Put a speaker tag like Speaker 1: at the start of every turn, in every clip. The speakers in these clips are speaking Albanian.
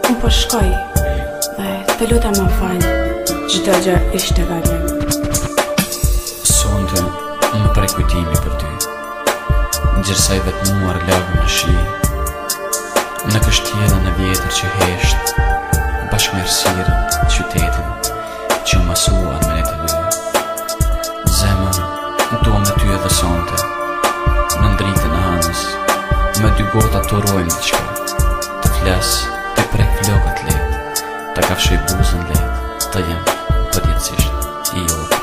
Speaker 1: Unë po shkoj dhe të lutem më fal Çdo gjë ishte gabim
Speaker 2: Sonde më prek kujtimi për ty Gjersa i vetmuar lagem në shi Në kështjellën e vjetër që hesht Bashkë me errësirë qytetin Që më suan me të dy Zemër Dua me ty edhe sonte Nën dritën e hënës Me dy gota të rojnë të qka Të flas Të prek flokët lehtë Të kafshoj buzën lehtë Të jem Përjetësisht I yti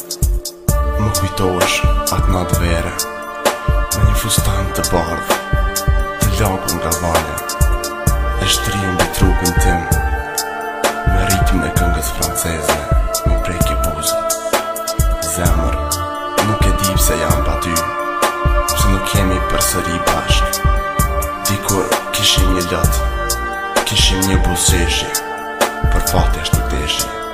Speaker 3: Më kujtohesh atë natë vere Në një fustan të bardhë Të lagur nga valja E shtrirë mbi trupin tim Me ritmin e këngës franceze Më preki buzët Zemër Nuk e di pse jam pa ty Pse nuk jemi përsëri bashkë Dikur kishim një lot Kishim një buzëqeshje Por fati kështu deshi